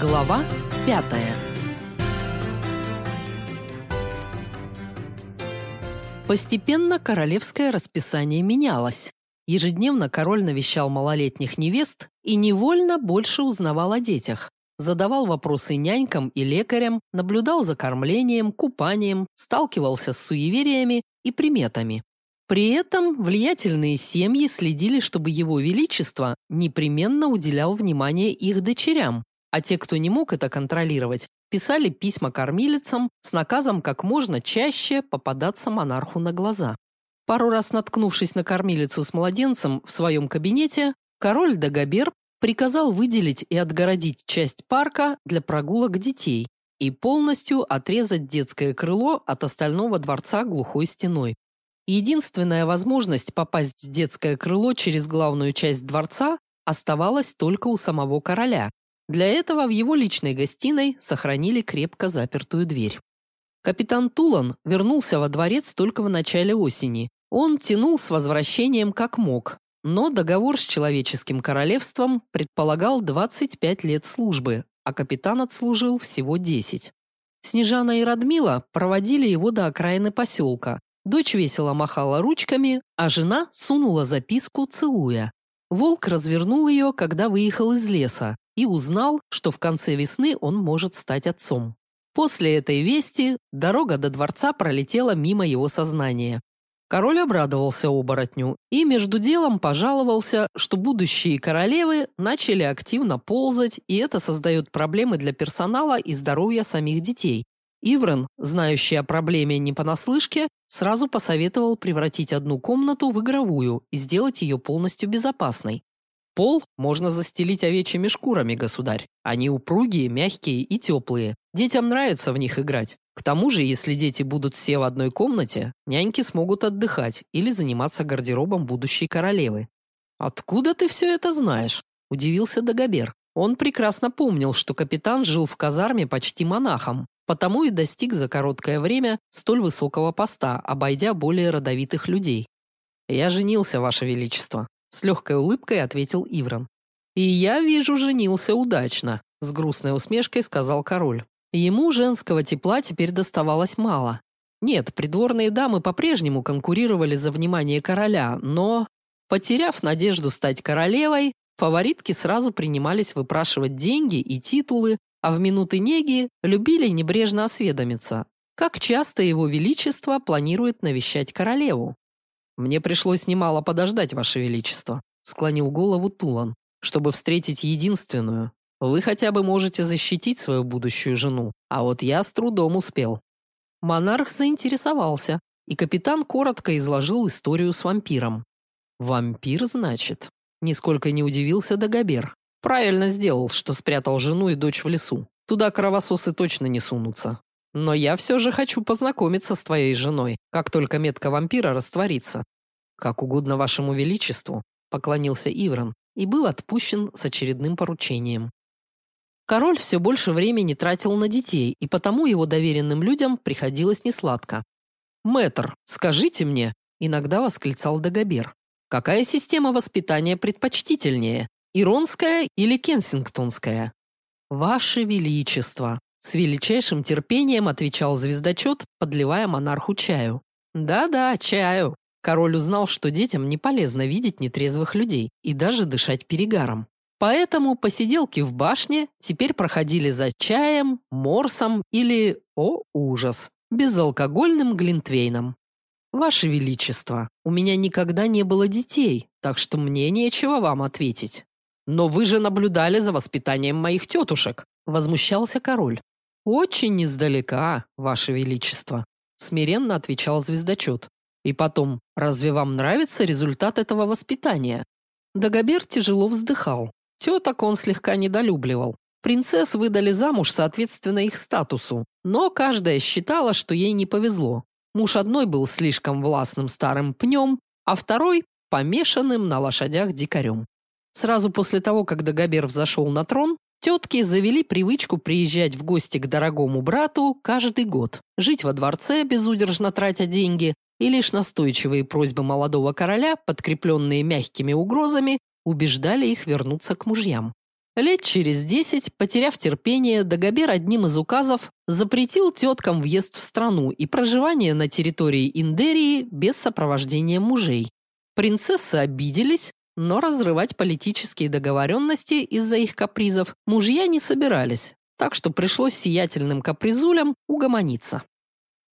Глава пятая Постепенно королевское расписание менялось. Ежедневно король навещал малолетних невест и невольно больше узнавал о детях. Задавал вопросы нянькам и лекарям, наблюдал за кормлением, купанием, сталкивался с суевериями и приметами. При этом влиятельные семьи следили, чтобы его величество непременно уделял внимание их дочерям, а те, кто не мог это контролировать, писали письма кормилицам с наказом как можно чаще попадаться монарху на глаза. Пару раз наткнувшись на кормилицу с младенцем в своем кабинете, король Дагобер приказал выделить и отгородить часть парка для прогулок детей и полностью отрезать детское крыло от остального дворца глухой стеной. Единственная возможность попасть в детское крыло через главную часть дворца оставалась только у самого короля, для этого в его личной гостиной сохранили крепко запертую дверь. Капитан Тулан вернулся во дворец только в начале осени. Он тянул с возвращением как мог, но договор с человеческим королевством предполагал 25 лет службы, а капитан отслужил всего 10. Снежана и Радмила проводили его до окраины поселка. Дочь весело махала ручками, а жена сунула записку, целуя. Волк развернул ее, когда выехал из леса и узнал, что в конце весны он может стать отцом. После этой вести дорога до дворца пролетела мимо его сознания. Король обрадовался оборотню и между делом пожаловался, что будущие королевы начали активно ползать, и это создает проблемы для персонала и здоровья самих детей. Иврен, знающий о проблеме не понаслышке, сразу посоветовал превратить одну комнату в игровую и сделать ее полностью безопасной. Пол можно застелить овечьими шкурами, государь. Они упругие, мягкие и теплые. Детям нравится в них играть. К тому же, если дети будут все в одной комнате, няньки смогут отдыхать или заниматься гардеробом будущей королевы. Откуда ты все это знаешь? удивился Дагобер. Он прекрасно помнил, что капитан жил в казарме почти монахом, потому и достиг за короткое время столь высокого поста, обойдя более родовитых людей. Я женился, ваше величество, с легкой улыбкой ответил Иврон. И я вижу, женился удачно, с грустной усмешкой сказал король. Ему женского тепла теперь доставалось мало. Нет, придворные дамы по-прежнему конкурировали за внимание короля, но потеряв надежду стать королевой, фаворитки сразу принимались выпрашивать деньги и титулы, а в минуты неги любили небрежно осведомиться, как часто его величество планирует навещать королеву. Мне пришлось немало подождать, ваше величество, склонил голову Тулан, чтобы встретить единственную. Вы хотя бы можете защитить свою будущую жену, а вот я с трудом успел. Монарх заинтересовался, и капитан коротко изложил историю с вампиром. Вампир, значит? Нисколько не удивился Дагобер. Правильно сделал, что спрятал жену и дочь в лесу. Туда кровососы точно не сунутся. Но я все же хочу познакомиться с твоей женой, как только метка вампира растворится. Как угодно вашему величеству, поклонился Иврон и был отпущен с очередным поручением. Король все больше времени тратил на детей, и потому его доверенным людям приходилось несладко. «Мэтр, скажите мне», – иногда восклицал Дагобер, «какая система воспитания предпочтительнее, иронская или кенсингтонская?» «Ваше Величество», с величайшим терпением отвечал звездочет, подливая монарху чаю. Да-да, чаю. Король узнал, что детям не полезно видеть нетрезвых людей и даже дышать перегаром. Поэтому посиделки в башне теперь проходили за чаем, морсом или, о ужас, безалкогольным глинтвейном. Ваше величество, у меня никогда не было детей, так что мне нечего вам ответить. Но вы же наблюдали за воспитанием моих тетушек, возмущался король. Очень издалека, ваше величество, смиренно отвечал звездочет. И потом, разве вам нравится результат этого воспитания? Дагобер тяжело вздыхал. Теток он слегка недолюбливал. Принцесс выдали замуж соответственно их статусу, но каждая считала, что ей не повезло. Муж одной был слишком властным старым пнем, а второй помешанным на лошадях дикарем. Сразу после того, как Дагобер взошел на трон, Тетки завели привычку приезжать в гости к дорогому брату каждый год, жить во дворце, безудержно тратя деньги, и лишь настойчивые просьбы молодого короля, подкрепленные мягкими угрозами, убеждали их вернуться к мужьям. Лет через десять, потеряв терпение, Дагобер одним из указов запретил теткам въезд в страну и проживание на территории Индерии без сопровождения мужей. Принцессы обиделись, но разрывать политические договоренности из-за их капризов мужья не собирались, так что пришлось сиятельным капризулям угомониться.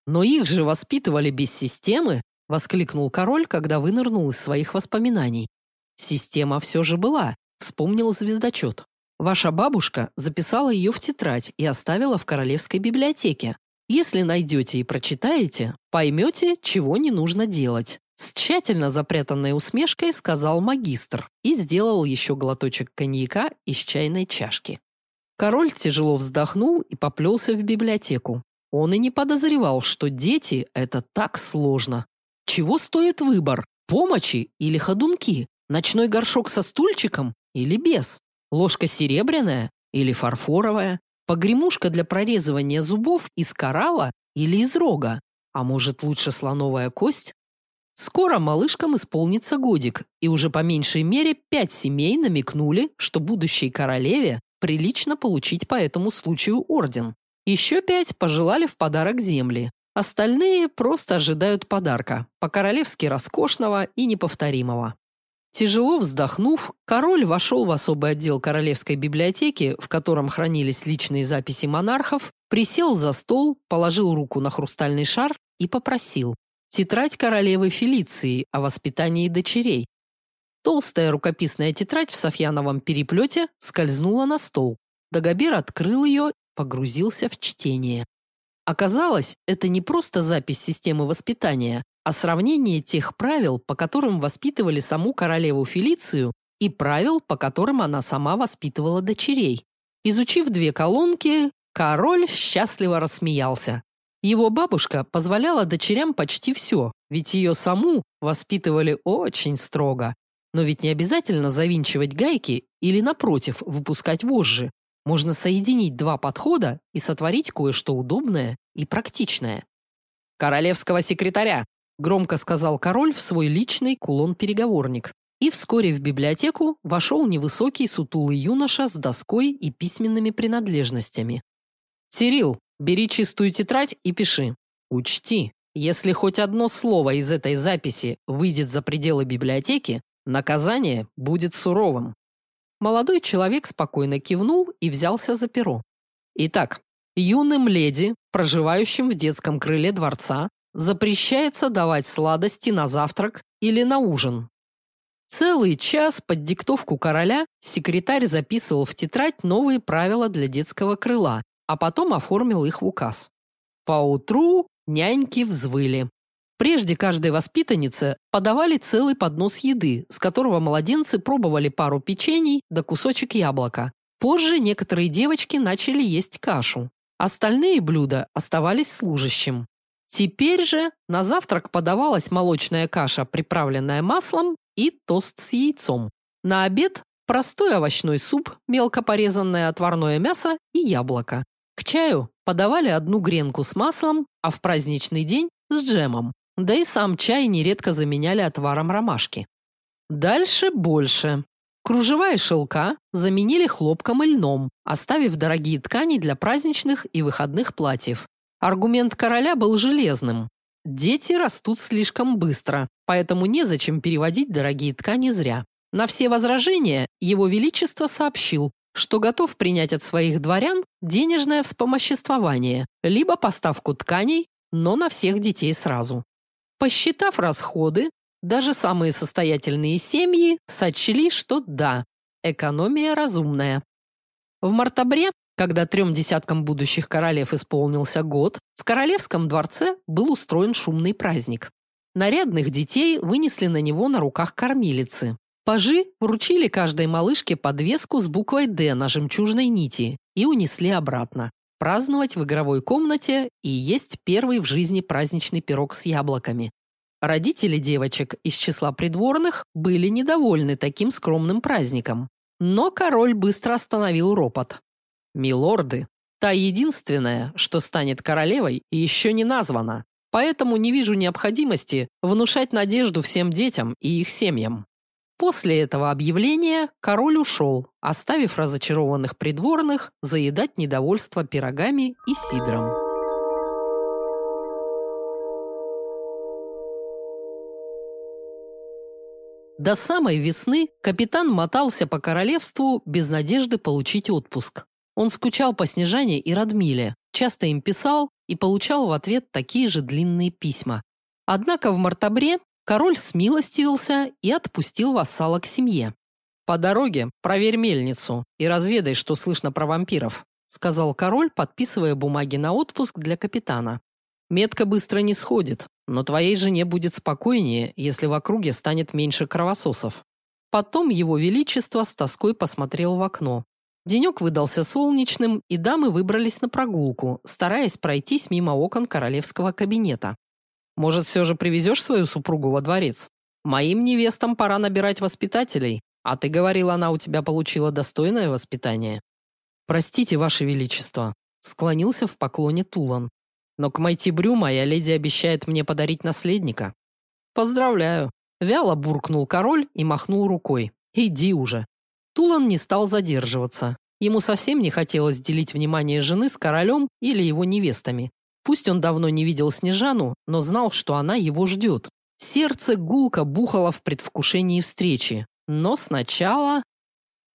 Но их же воспитывали без системы, воскликнул король, когда вынырнул из своих воспоминаний. Система все же была, вспомнил звездочет. Ваша бабушка записала ее в тетрадь и оставила в королевской библиотеке. Если найдете и прочитаете, поймете, чего не нужно делать. С тщательно запрятанной усмешкой сказал магистр и сделал еще глоточек коньяка из чайной чашки. Король тяжело вздохнул и поплелся в библиотеку. Он и не подозревал, что дети – это так сложно. Чего стоит выбор – помощи или ходунки? Ночной горшок со стульчиком или без? Ложка серебряная или фарфоровая? Погремушка для прорезывания зубов из коралла или из рога? А может, лучше слоновая кость? Скоро малышкам исполнится годик, и уже по меньшей мере пять семей намекнули, что будущей королеве прилично получить по этому случаю орден. Еще пять пожелали в подарок земли. Остальные просто ожидают подарка, по-королевски роскошного и неповторимого. Тяжело вздохнув, король вошел в особый отдел королевской библиотеки, в котором хранились личные записи монархов, присел за стол, положил руку на хрустальный шар и попросил: "Тетрадь королевы Фелиции о воспитании дочерей". Толстая рукописная тетрадь в софьяновом переплете скользнула на стол. Дагобер открыл ее, погрузился в чтение. Оказалось, это не просто запись системы воспитания, а сравнение тех правил, по которым воспитывали саму королеву Фелицию, и правил, по которым она сама воспитывала дочерей. Изучив две колонки, король счастливо рассмеялся. Его бабушка позволяла дочерям почти все, ведь ее саму воспитывали очень строго. Но ведь не обязательно завинчивать гайки или напротив выпускать вожжи. Можно соединить два подхода и сотворить кое-что удобное и практичное. Королевского секретаря громко сказал король в свой личный кулон-переговорник. И вскоре в библиотеку вошел невысокий сутулый юноша с доской и письменными принадлежностями. Цирил, бери чистую тетрадь и пиши. Учти, если хоть одно слово из этой записи выйдет за пределы библиотеки, наказание будет суровым. Молодой человек спокойно кивнул и взялся за перо. Итак, юным леди, проживающим в детском крыле дворца, Запрещается давать сладости на завтрак или на ужин. Целый час под диктовку короля секретарь записывал в тетрадь новые правила для детского крыла, а потом оформил их в указ. Поутру няньки взвыли. Прежде каждой воспитаннице подавали целый поднос еды, с которого младенцы пробовали пару печений да кусочек яблока. Позже некоторые девочки начали есть кашу. Остальные блюда оставались служащим. Теперь же на завтрак подавалась молочная каша, приправленная маслом, и тост с яйцом. На обед простой овощной суп, мелко порезанное отварное мясо и яблоко. К чаю подавали одну гренку с маслом, а в праздничный день с джемом. Да и сам чай нередко заменяли отваром ромашки. Дальше больше. Кружева и шелка заменили хлопком и льном, оставив дорогие ткани для праздничных и выходных платьев. Аргумент короля был железным. Дети растут слишком быстро, поэтому незачем переводить дорогие ткани зря. На все возражения его величество сообщил, что готов принять от своих дворян денежное вспомоществование, либо поставку тканей, но на всех детей сразу. Посчитав расходы, даже самые состоятельные семьи сочли, что да, экономия разумная. В мартабре когда трем десяткам будущих королев исполнился год, в королевском дворце был устроен шумный праздник. Нарядных детей вынесли на него на руках кормилицы. Пажи вручили каждой малышке подвеску с буквой «Д» на жемчужной нити и унесли обратно. Праздновать в игровой комнате и есть первый в жизни праздничный пирог с яблоками. Родители девочек из числа придворных были недовольны таким скромным праздником. Но король быстро остановил ропот. Милорды, та единственная, что станет королевой, еще не названа. Поэтому не вижу необходимости внушать надежду всем детям и их семьям. После этого объявления король ушел, оставив разочарованных придворных заедать недовольство пирогами и сидром. До самой весны капитан мотался по королевству без надежды получить отпуск. Он скучал по Снежане и Радмиле, часто им писал и получал в ответ такие же длинные письма. Однако в мартабре король смилостивился и отпустил вассала к семье. По дороге проверь мельницу и разведай, что слышно про вампиров, сказал король, подписывая бумаги на отпуск для капитана. Метка быстро не сходит, но твоей жене будет спокойнее, если в округе станет меньше кровососов. Потом его величество с тоской посмотрел в окно. Денек выдался солнечным, и дамы выбрались на прогулку, стараясь пройтись мимо окон королевского кабинета. Может, все же привезешь свою супругу во дворец? Моим невестам пора набирать воспитателей, а ты говорила, она у тебя получила достойное воспитание. Простите, ваше величество, склонился в поклоне Тулан. Но к Майтибрю моя леди обещает мне подарить наследника. Поздравляю. Вяло буркнул король и махнул рукой. Иди уже. Тулан не стал задерживаться. Ему совсем не хотелось делить внимание жены с королем или его невестами. Пусть он давно не видел Снежану, но знал, что она его ждет. Сердце гулко бухало в предвкушении встречи. Но сначала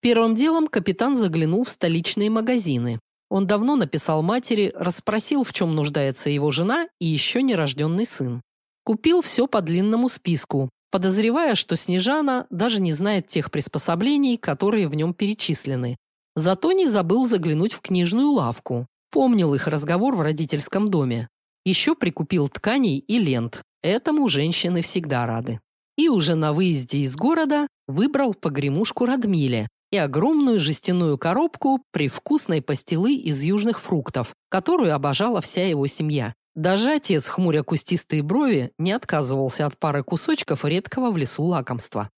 Первым делом капитан заглянул в столичные магазины. Он давно написал матери, расспросил, в чем нуждается его жена и еще нерожденный сын. Купил все по длинному списку, подозревая, что Снежана даже не знает тех приспособлений, которые в нем перечислены. Зато не забыл заглянуть в книжную лавку. Помнил их разговор в родительском доме. Еще прикупил тканей и лент. Этому женщины всегда рады. И уже на выезде из города выбрал погремушку Радмиле, и огромную жестяную коробку привкусной пастилы из южных фруктов, которую обожала вся его семья. Даже отец, хмуря кустистые брови, не отказывался от пары кусочков редкого в лесу лакомства.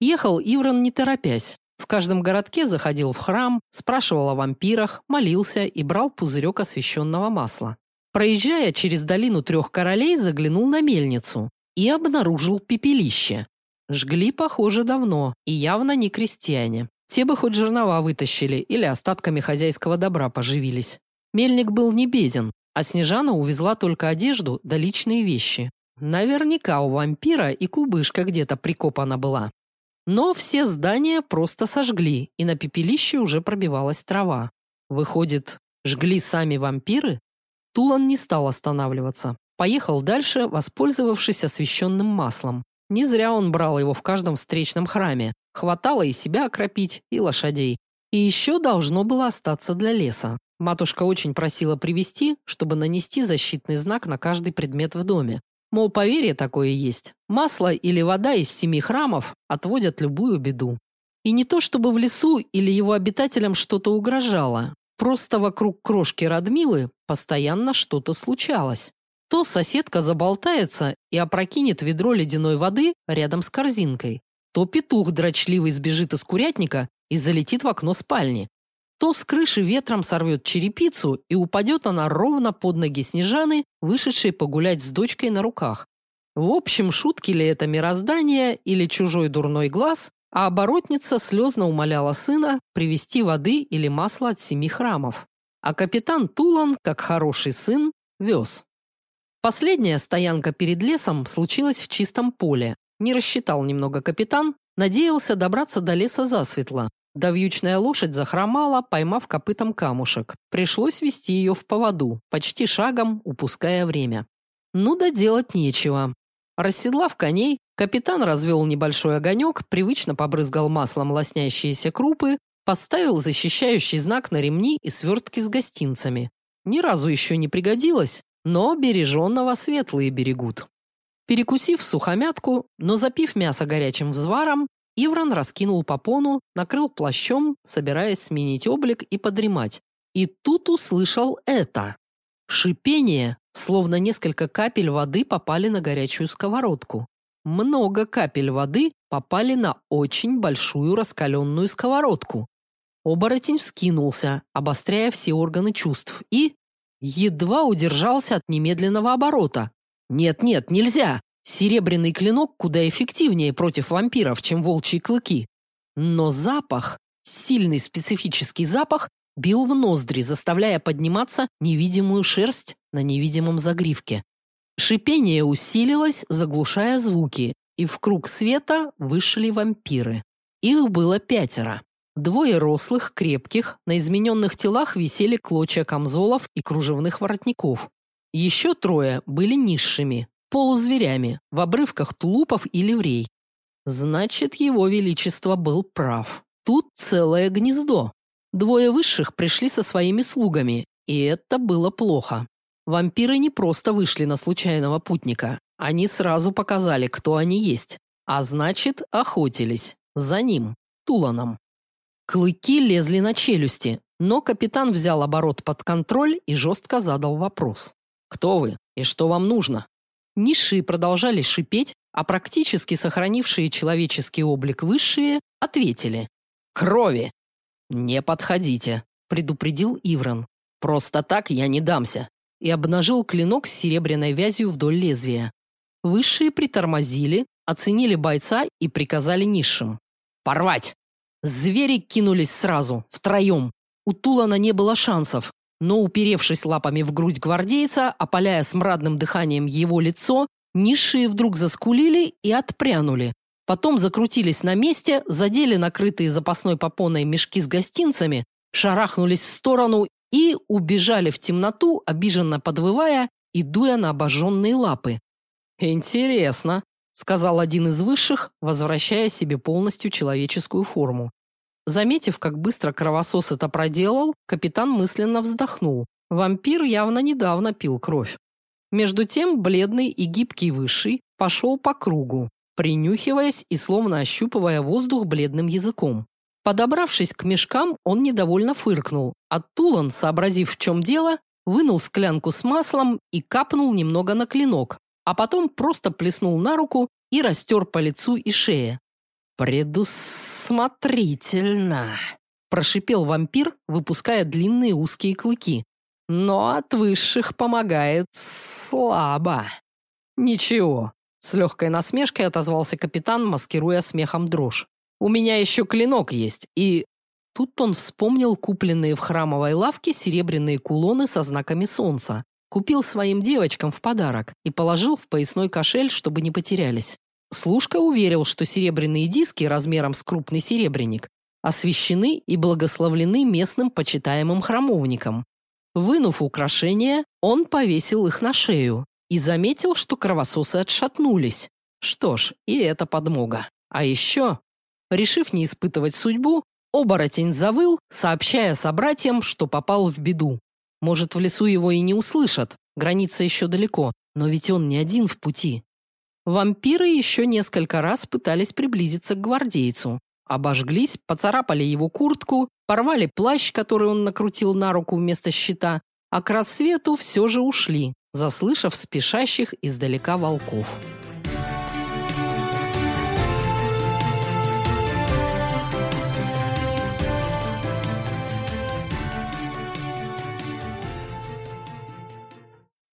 Ехал Иврон не торопясь. В каждом городке заходил в храм, спрашивал о вампирах, молился и брал пузырек освященного масла. Проезжая через долину трех королей, заглянул на мельницу и обнаружил пепелище. Жгли, похоже, давно, и явно не крестьяне. Те бы хоть жернова вытащили или остатками хозяйского добра поживились. Мельник был не беден, а Снежана увезла только одежду да личные вещи. Наверняка у вампира и кубышка где-то прикопана была. Но все здания просто сожгли, и на пепелище уже пробивалась трава. Выходит, жгли сами вампиры? Тулан не стал останавливаться. Поехал дальше, воспользовавшись освещенным маслом. Не зря он брал его в каждом встречном храме. Хватало и себя окропить, и лошадей. И еще должно было остаться для леса. Матушка очень просила привезти, чтобы нанести защитный знак на каждый предмет в доме. Мол, поверье такое есть. Масло или вода из семи храмов отводят любую беду. И не то чтобы в лесу или его обитателям что-то угрожало. Просто вокруг крошки Радмилы постоянно что-то случалось. То соседка заболтается и опрокинет ведро ледяной воды рядом с корзинкой. То петух дрочливый сбежит из курятника и залетит в окно спальни. То с крыши ветром сорвет черепицу и упадет она ровно под ноги Снежаны, вышедшей погулять с дочкой на руках. В общем, шутки ли это мироздание или чужой дурной глаз, а оборотница слезно умоляла сына привезти воды или масла от семи храмов. А капитан Тулан, как хороший сын, вез. Последняя стоянка перед лесом случилась в чистом поле. Не рассчитал немного капитан, надеялся добраться до леса засветло. Да вьючная лошадь захромала, поймав копытом камушек. Пришлось вести ее в поводу, почти шагом, упуская время. Ну да делать нечего. Расседлав коней, капитан развел небольшой огонек, привычно побрызгал маслом лоснящиеся крупы, поставил защищающий знак на ремни и свертки с гостинцами. Ни разу еще не пригодилось, но береженного светлые берегут. Перекусив сухомятку, но запив мясо горячим взваром, Ивран раскинул попону, накрыл плащом, собираясь сменить облик и подремать. И тут услышал это. Шипение, словно несколько капель воды попали на горячую сковородку. Много капель воды попали на очень большую раскаленную сковородку. Оборотень вскинулся, обостряя все органы чувств, и едва удержался от немедленного оборота. Нет, нет, нельзя. Серебряный клинок куда эффективнее против вампиров, чем волчьи клыки. Но запах, сильный специфический запах, бил в ноздри, заставляя подниматься невидимую шерсть на невидимом загривке. Шипение усилилось, заглушая звуки, и в круг света вышли вампиры. Их было пятеро. Двое рослых, крепких, на измененных телах висели клочья камзолов и кружевных воротников. Еще трое были низшими, полузверями, в обрывках тулупов и ливрей. Значит, его величество был прав. Тут целое гнездо. Двое высших пришли со своими слугами, и это было плохо. Вампиры не просто вышли на случайного путника. Они сразу показали, кто они есть. А значит, охотились. За ним, Туланом. Клыки лезли на челюсти, но капитан взял оборот под контроль и жестко задал вопрос. «Кто вы и что вам нужно?» Низшие продолжали шипеть, а практически сохранившие человеческий облик высшие ответили. «Крови!» «Не подходите», – предупредил Иврон. «Просто так я не дамся», и обнажил клинок с серебряной вязью вдоль лезвия. Высшие притормозили, оценили бойца и приказали низшим. «Порвать!» Звери кинулись сразу, втроем. У Тулана не было шансов, но, уперевшись лапами в грудь гвардейца, опаляя смрадным дыханием его лицо, низшие вдруг заскулили и отпрянули. Потом закрутились на месте, задели накрытые запасной попоной мешки с гостинцами, шарахнулись в сторону и убежали в темноту, обиженно подвывая и дуя на обожженные лапы. «Интересно», сказал один из высших, возвращая себе полностью человеческую форму. Заметив, как быстро кровосос это проделал, капитан мысленно вздохнул. Вампир явно недавно пил кровь. Между тем, бледный и гибкий высший пошел по кругу, принюхиваясь и словно ощупывая воздух бледным языком. Подобравшись к мешкам, он недовольно фыркнул, а Тулан, сообразив, в чем дело, вынул склянку с маслом и капнул немного на клинок, а потом просто плеснул на руку и растер по лицу и шее. «Предусмотрительно!» – прошипел вампир, выпуская длинные узкие клыки. «Но от высших помогает слабо». «Ничего», – с легкой насмешкой отозвался капитан, маскируя смехом дрожь. «У меня еще клинок есть, и...» Тут он вспомнил купленные в храмовой лавке серебряные кулоны со знаками солнца. Купил своим девочкам в подарок и положил в поясной кошель, чтобы не потерялись. Служка уверил, что серебряные диски размером с крупный серебряник освящены и благословлены местным почитаемым храмовником. Вынув украшения, он повесил их на шею и заметил, что кровососы отшатнулись. Что ж, и это подмога. А еще, решив не испытывать судьбу, оборотень завыл, сообщая собратьям, что попал в беду. Может, в лесу его и не услышат, граница еще далеко, но ведь он не один в пути. Вампиры еще несколько раз пытались приблизиться к гвардейцу. Обожглись, поцарапали его куртку, порвали плащ, который он накрутил на руку вместо щита, а к рассвету все же ушли, заслышав спешащих издалека волков.